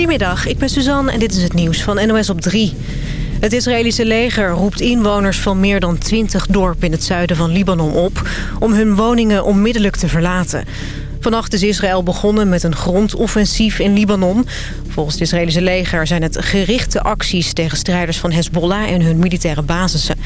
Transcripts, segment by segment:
Goedemiddag, ik ben Suzanne en dit is het nieuws van NOS op 3. Het Israëlische leger roept inwoners van meer dan 20 dorpen in het zuiden van Libanon op... om hun woningen onmiddellijk te verlaten. Vannacht is Israël begonnen met een grondoffensief in Libanon. Volgens het Israëlische leger zijn het gerichte acties tegen strijders van Hezbollah en hun militaire basissen.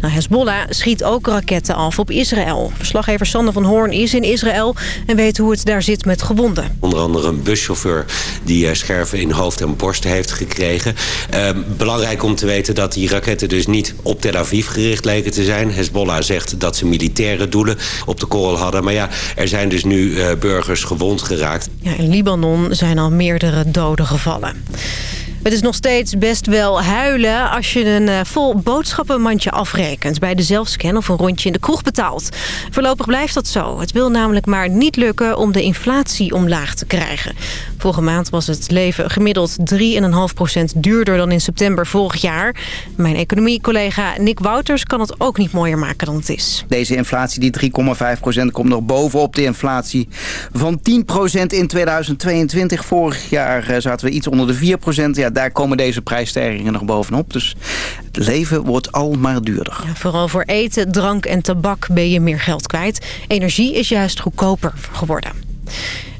Nou, Hezbollah schiet ook raketten af op Israël. Verslaggever Sander van Hoorn is in Israël en weet hoe het daar zit met gewonden. Onder andere een buschauffeur die eh, scherven in hoofd en borst heeft gekregen. Uh, belangrijk om te weten dat die raketten dus niet op Tel Aviv gericht leken te zijn. Hezbollah zegt dat ze militaire doelen op de korrel hadden. Maar ja, er zijn dus nu uh, burgers gewond geraakt. Ja, in Libanon zijn al meerdere doden gevallen. Het is nog steeds best wel huilen als je een uh, vol boodschappenmandje afrekent... bij de zelfscan of een rondje in de kroeg betaalt. Voorlopig blijft dat zo. Het wil namelijk maar niet lukken om de inflatie omlaag te krijgen. Vorige maand was het leven gemiddeld 3,5% duurder dan in september vorig jaar. Mijn economiecollega Nick Wouters kan het ook niet mooier maken dan het is. Deze inflatie, die 3,5% komt nog bovenop de inflatie van 10% in 2022. Vorig jaar zaten we iets onder de 4%. Ja, daar komen deze prijsstijgingen nog bovenop. Dus het leven wordt al maar duurder. Vooral voor eten, drank en tabak ben je meer geld kwijt. Energie is juist goedkoper geworden.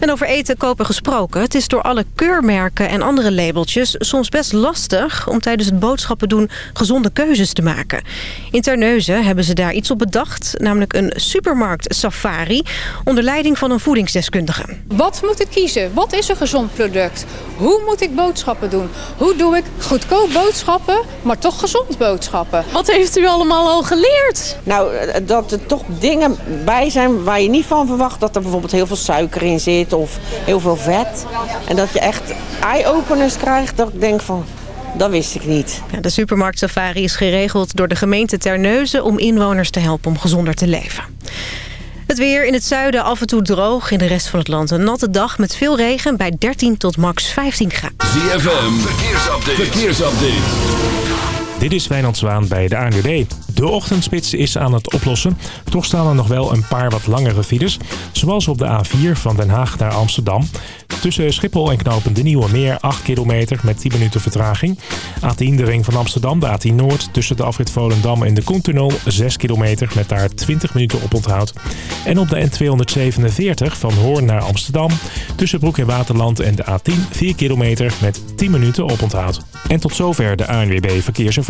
En over eten kopen gesproken. Het is door alle keurmerken en andere labeltjes soms best lastig... om tijdens het boodschappen doen gezonde keuzes te maken. In Terneuzen hebben ze daar iets op bedacht. Namelijk een supermarkt safari onder leiding van een voedingsdeskundige. Wat moet ik kiezen? Wat is een gezond product? Hoe moet ik boodschappen doen? Hoe doe ik goedkoop boodschappen, maar toch gezond boodschappen? Wat heeft u allemaal al geleerd? Nou, dat er toch dingen bij zijn waar je niet van verwacht. Dat er bijvoorbeeld heel veel suiker in zit of heel veel vet. En dat je echt eye-openers krijgt dat ik denk van... Dat wist ik niet. Ja, de supermarkt Safari is geregeld door de gemeente Terneuzen... om inwoners te helpen om gezonder te leven. Het weer in het zuiden af en toe droog. In de rest van het land een natte dag met veel regen... bij 13 tot max 15 graden. ZFM, verkeersupdate. verkeersupdate. Dit is Wijnand Zwaan bij de ANWB. De ochtendspits is aan het oplossen. Toch staan er nog wel een paar wat langere files. Zoals op de A4 van Den Haag naar Amsterdam. Tussen Schiphol en Knopen de Nieuwe Meer 8 kilometer met 10 minuten vertraging. A10 de ring van Amsterdam, de A10 Noord. Tussen de afrit Volendam en de Koentunnel 6 kilometer met daar 20 minuten op onthoud. En op de N247 van Hoorn naar Amsterdam. Tussen Broek en Waterland en de A10 4 kilometer met 10 minuten op onthoud. En tot zover de ANWB Verkeersinformatie.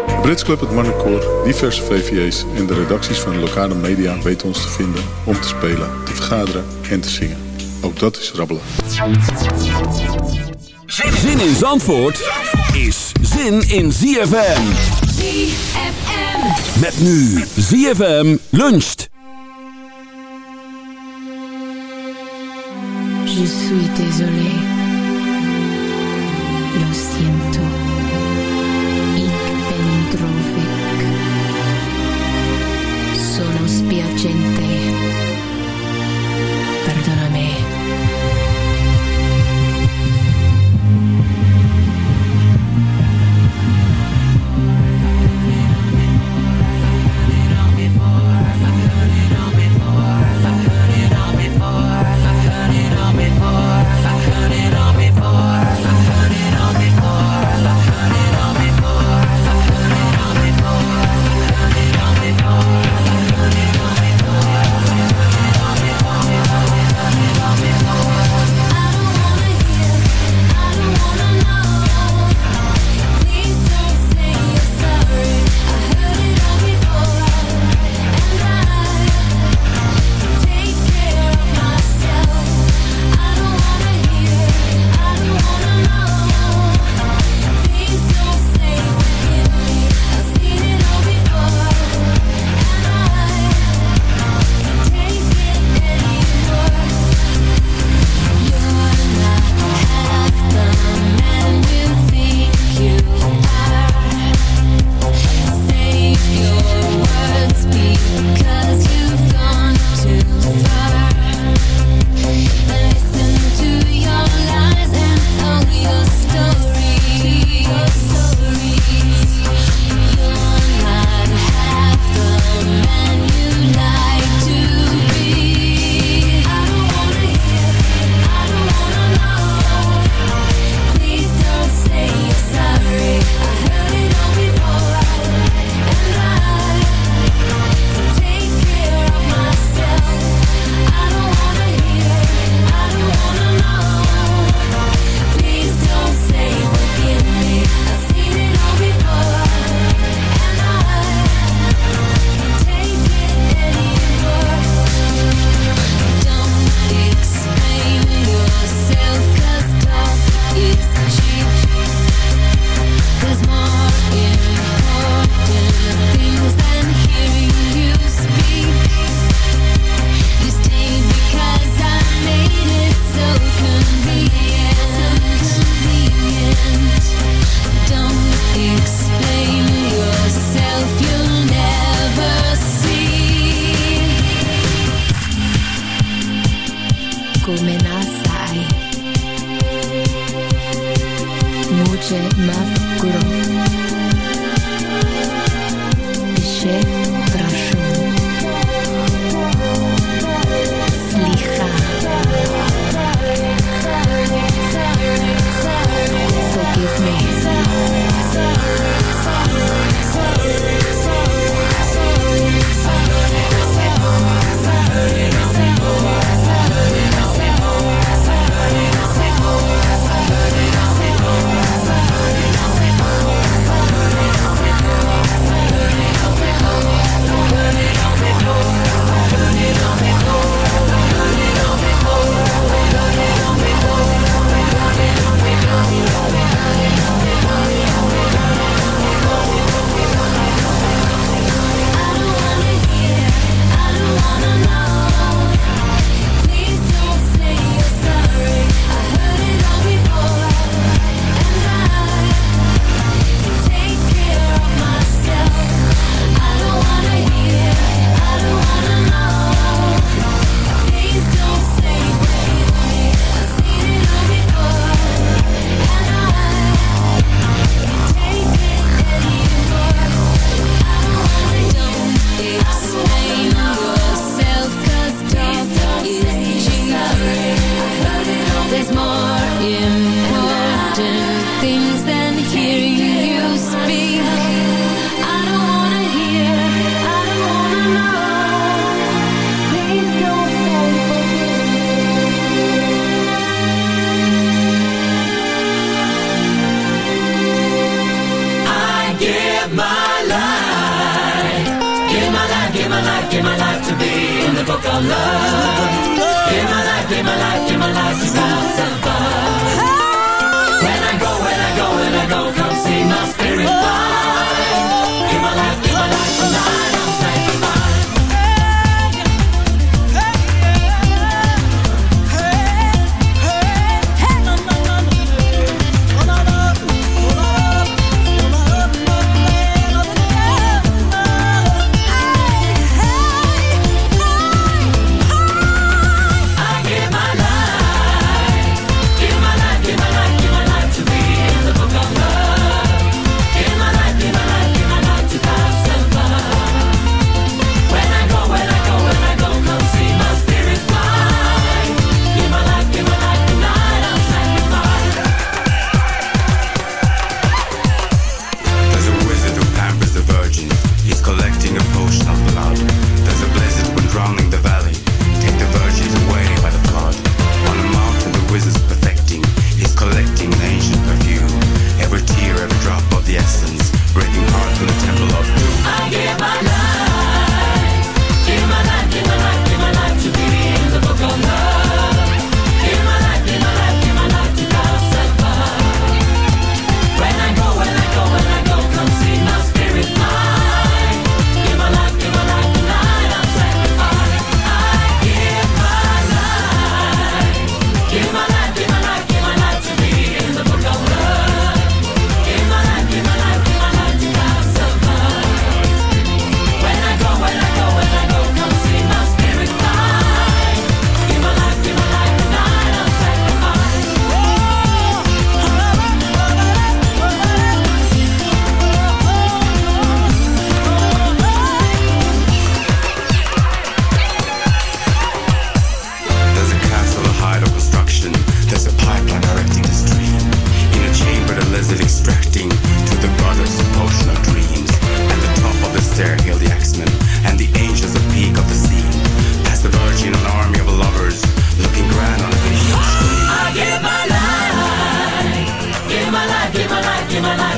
Brits Club, het Marnecoor, diverse VVA's en de redacties van de lokale media weten ons te vinden om te spelen, te vergaderen en te zingen. Ook dat is rabbelen. Zin in Zandvoort is zin in ZFM. ZFM. Met nu ZFM luncht. Je suis désolé. Lo siento.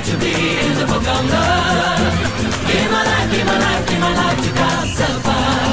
to be in the Wakanda. Give my life, give my life, give my life to Casablanca.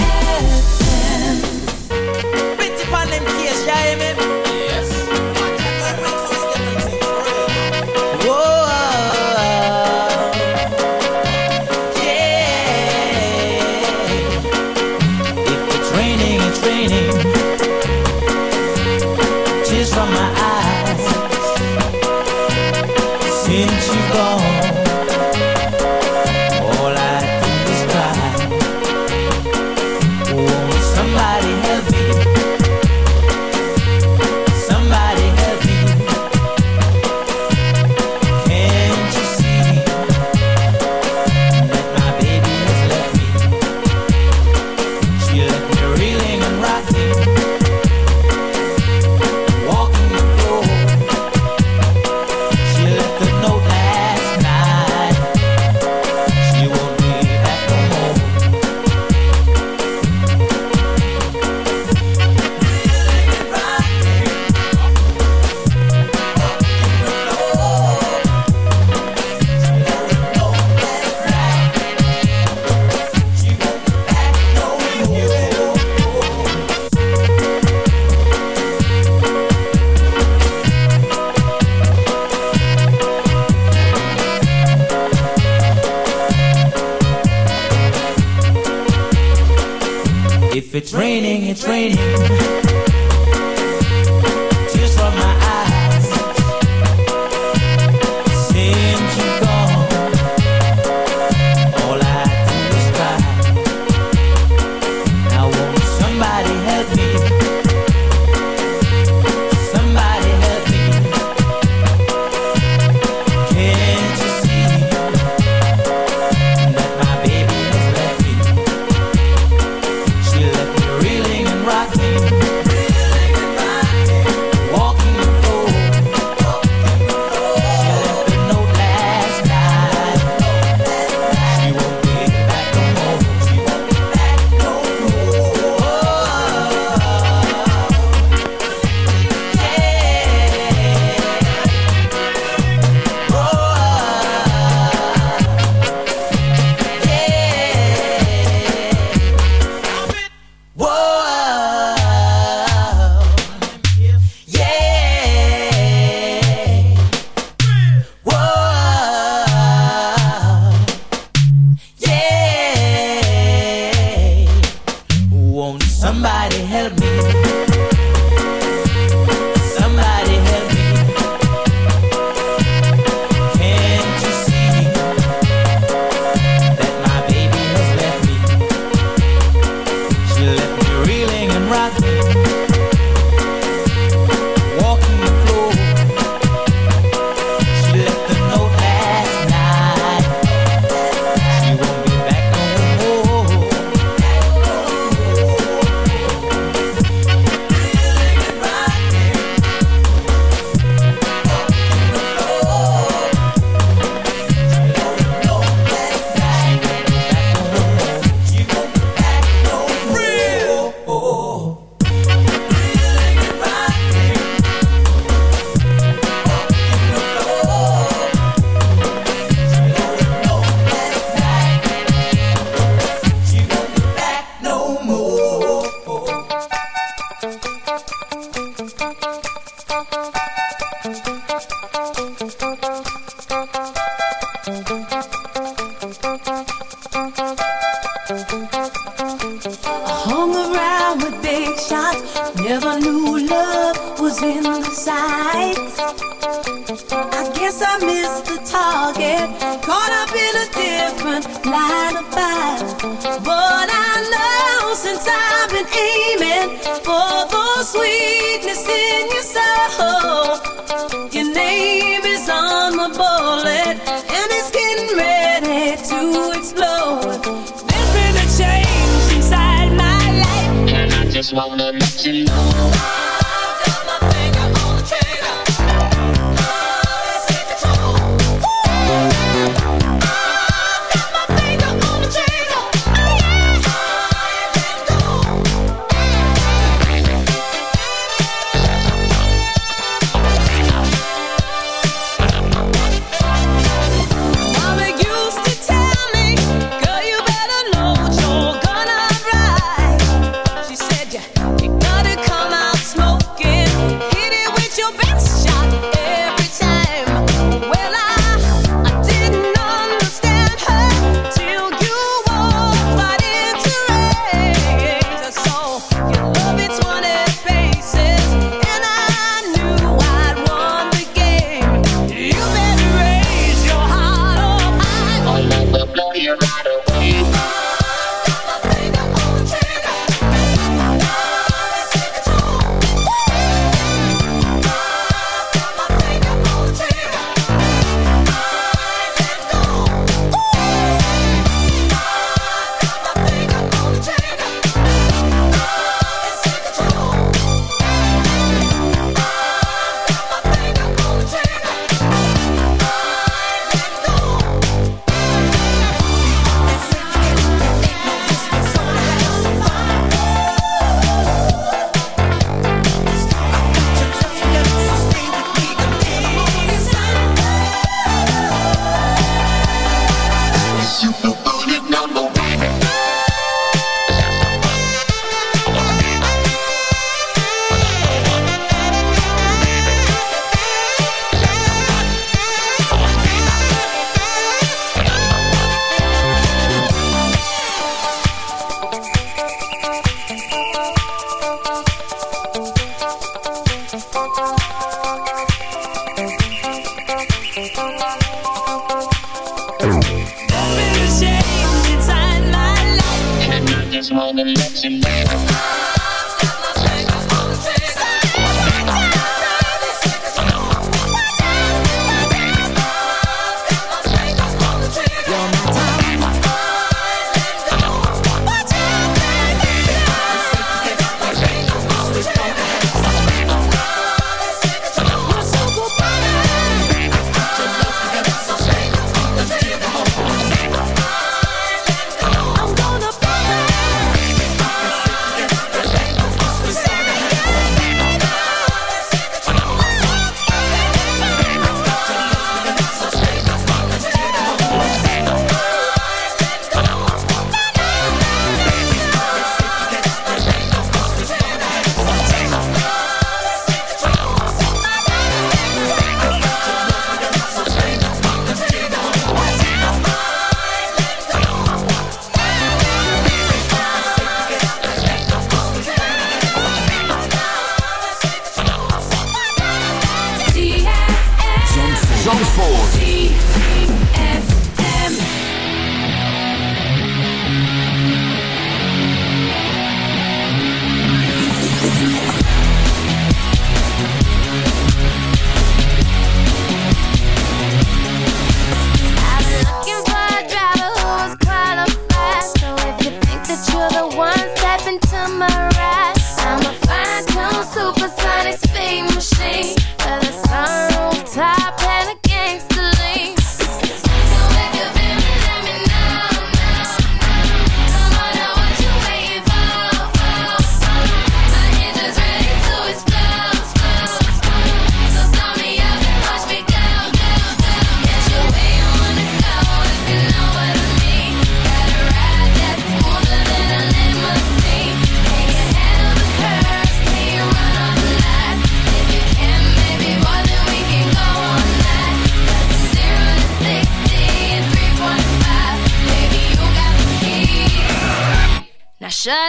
light a fire. But I know since I've been aiming for the sweetness in your soul, your name is on my bullet and it's getting ready to explode. There's been a change inside my life, I just wanna let.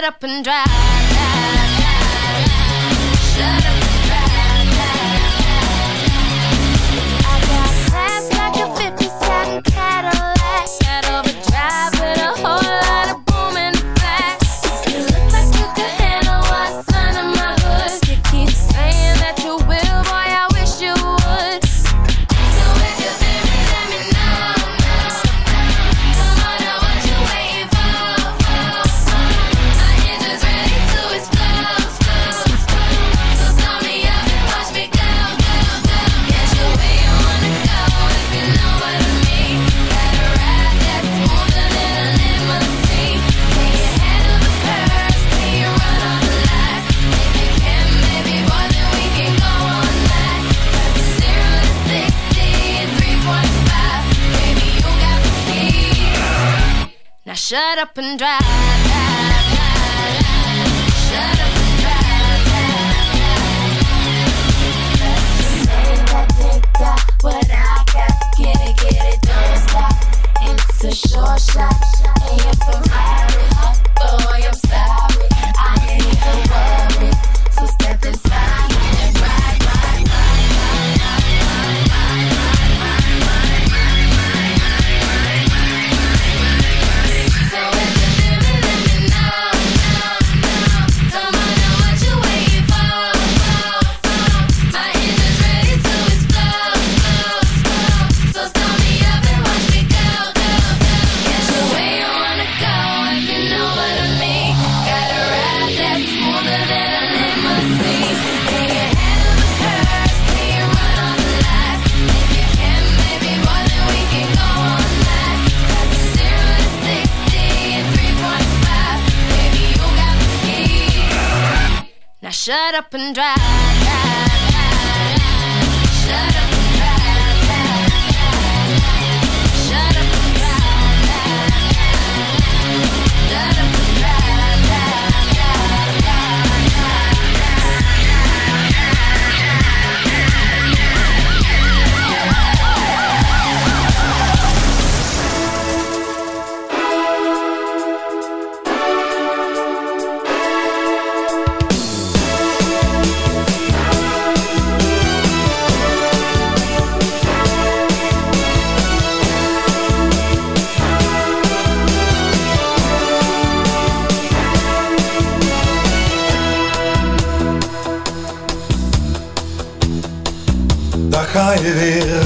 up and drive. Shut up and drive, ga je weer.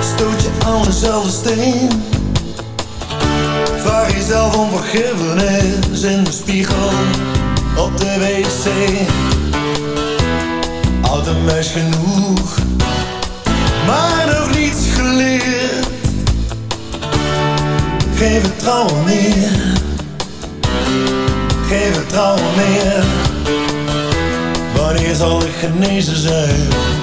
Stoot je aan dezelfde steen. Vraag jezelf om vergiffenis In de spiegel op de wc. Oud een meis genoeg Maar nog niets geleerd. Geen vertrouwen meer Geen vertrouwen meer. Wanneer zal ik genezen zijn?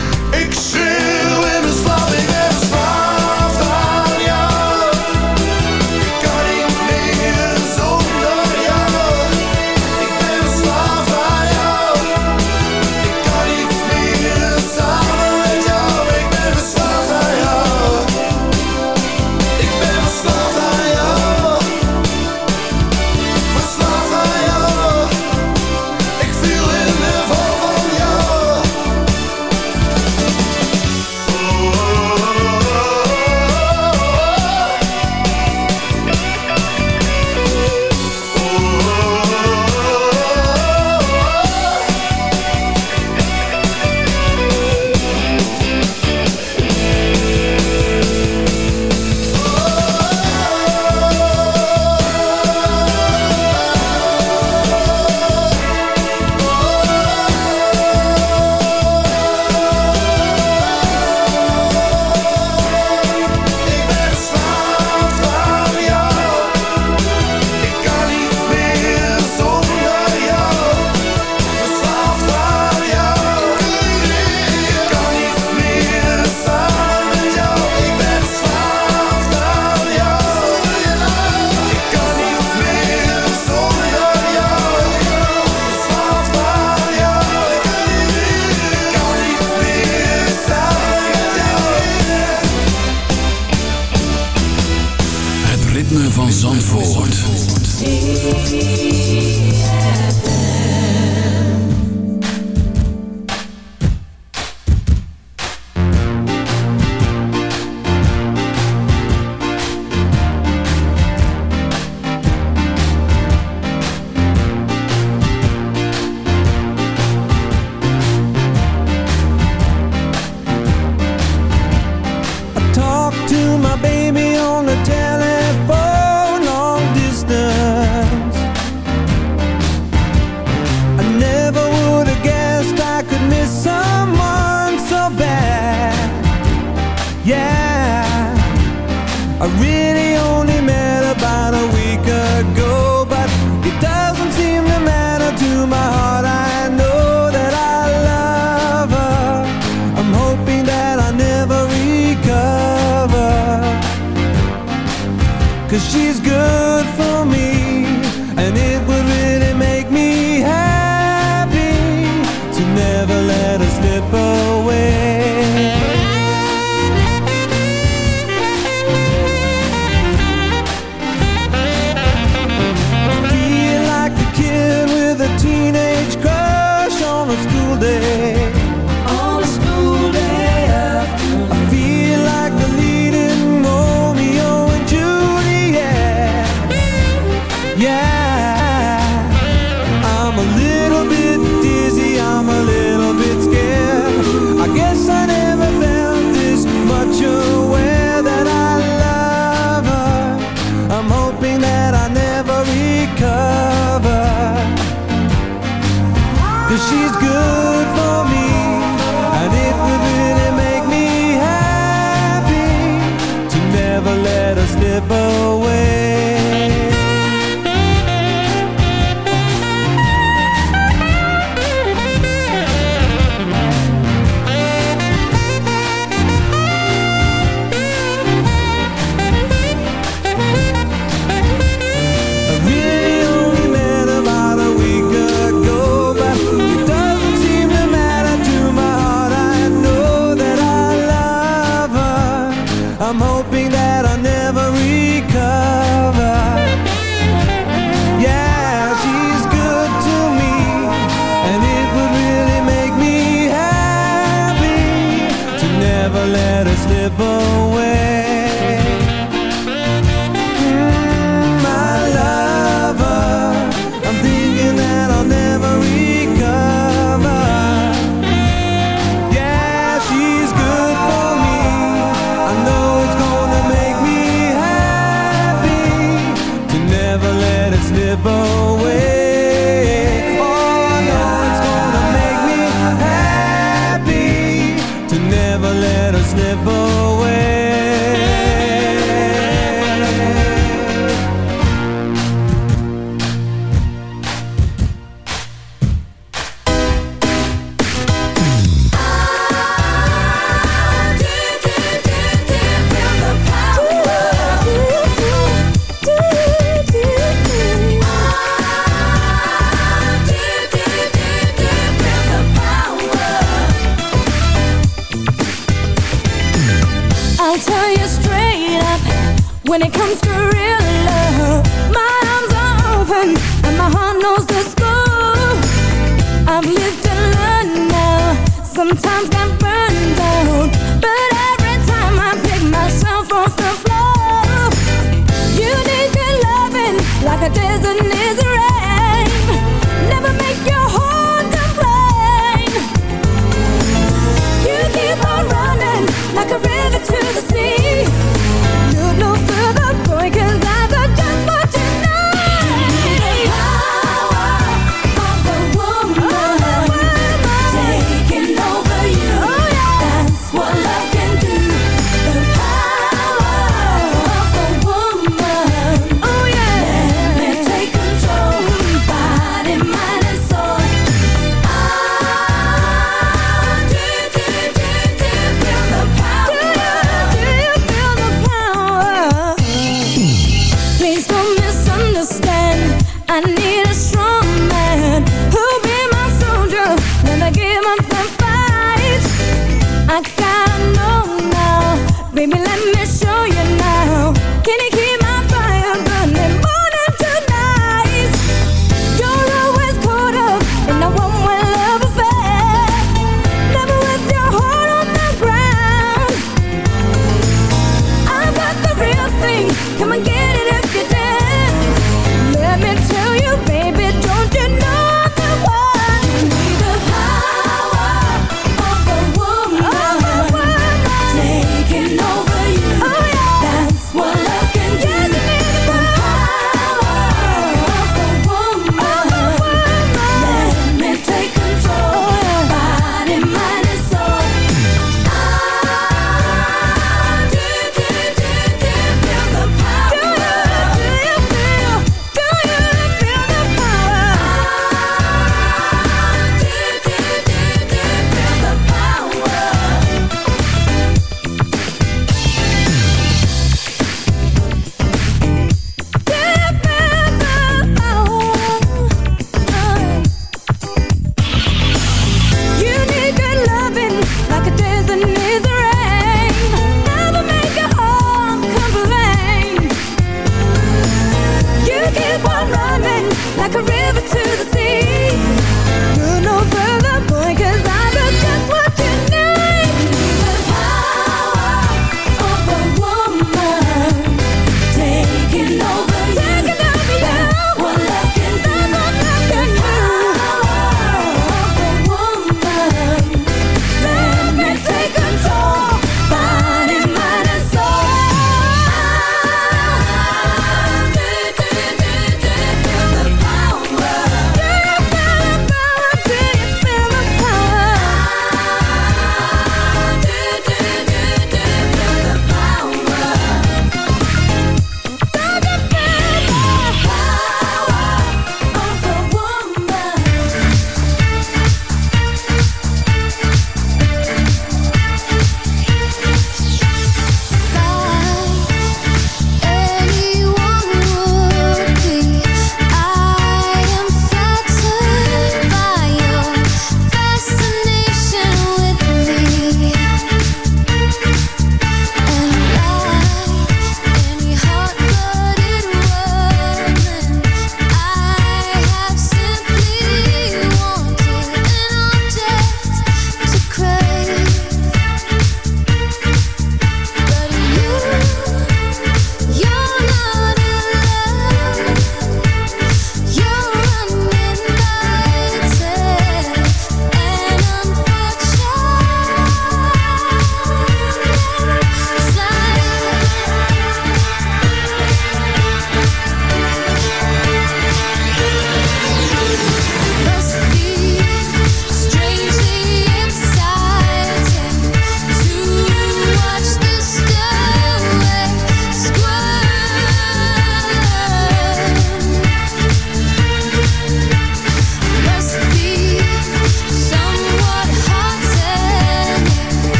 I'm hoping that I'll never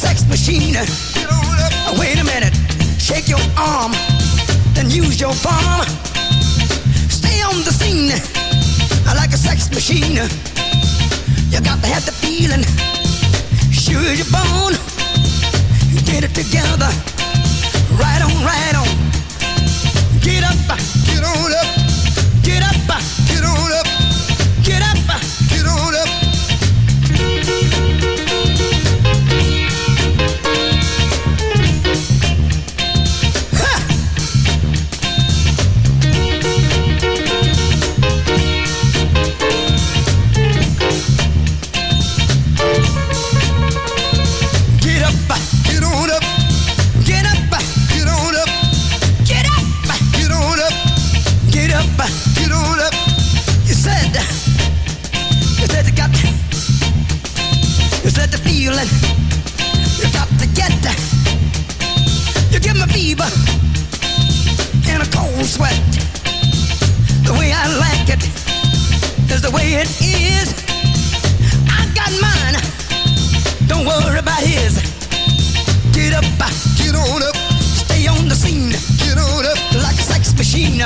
Sex machine. Get on up. Wait a minute, shake your arm, then use your palm. Stay on the scene like a sex machine. You got to have the feeling, sure as you're born. Get it together, right on, right on. Get up, get on up, get up, get on up, get up, get on up. Sweat. The way I like it is the way it is. I got mine. Don't worry about his. Get up, get on up, stay on the scene. Get on up like a sex machine.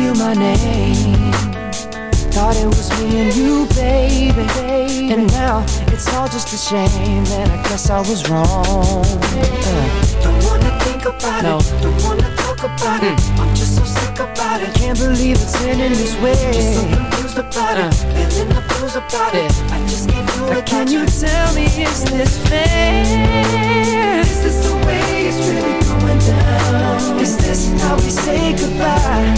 you my name Thought it was me and you, baby, baby. And now it's all just a shame And I guess I was wrong uh. Don't wanna think about no. it Don't wanna talk about mm. it hmm. I'm just so sick about it Can't believe it's ending this way Just so confused about uh. it Feeling the blues about yeah. it I just can't do it Can you tell me, is this fair? Is this the way it's really is this how we say goodbye?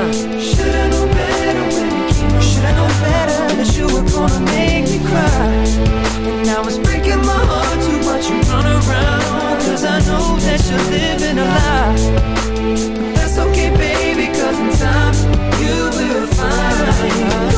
Uh, Should I know better when we came? Should better that you were gonna make me cry. Now it's breaking my heart to watch you run around. 'Cause I know that you're living a lie That's okay baby cause in time you will find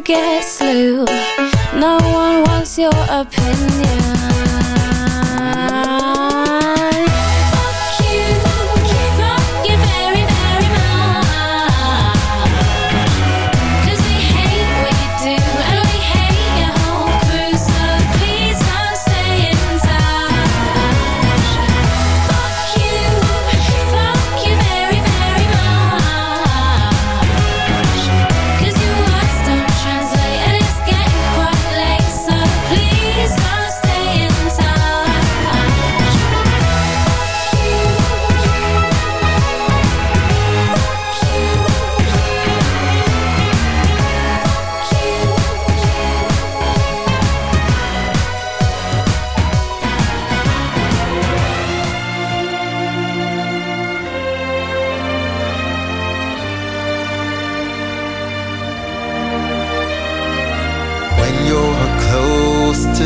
guess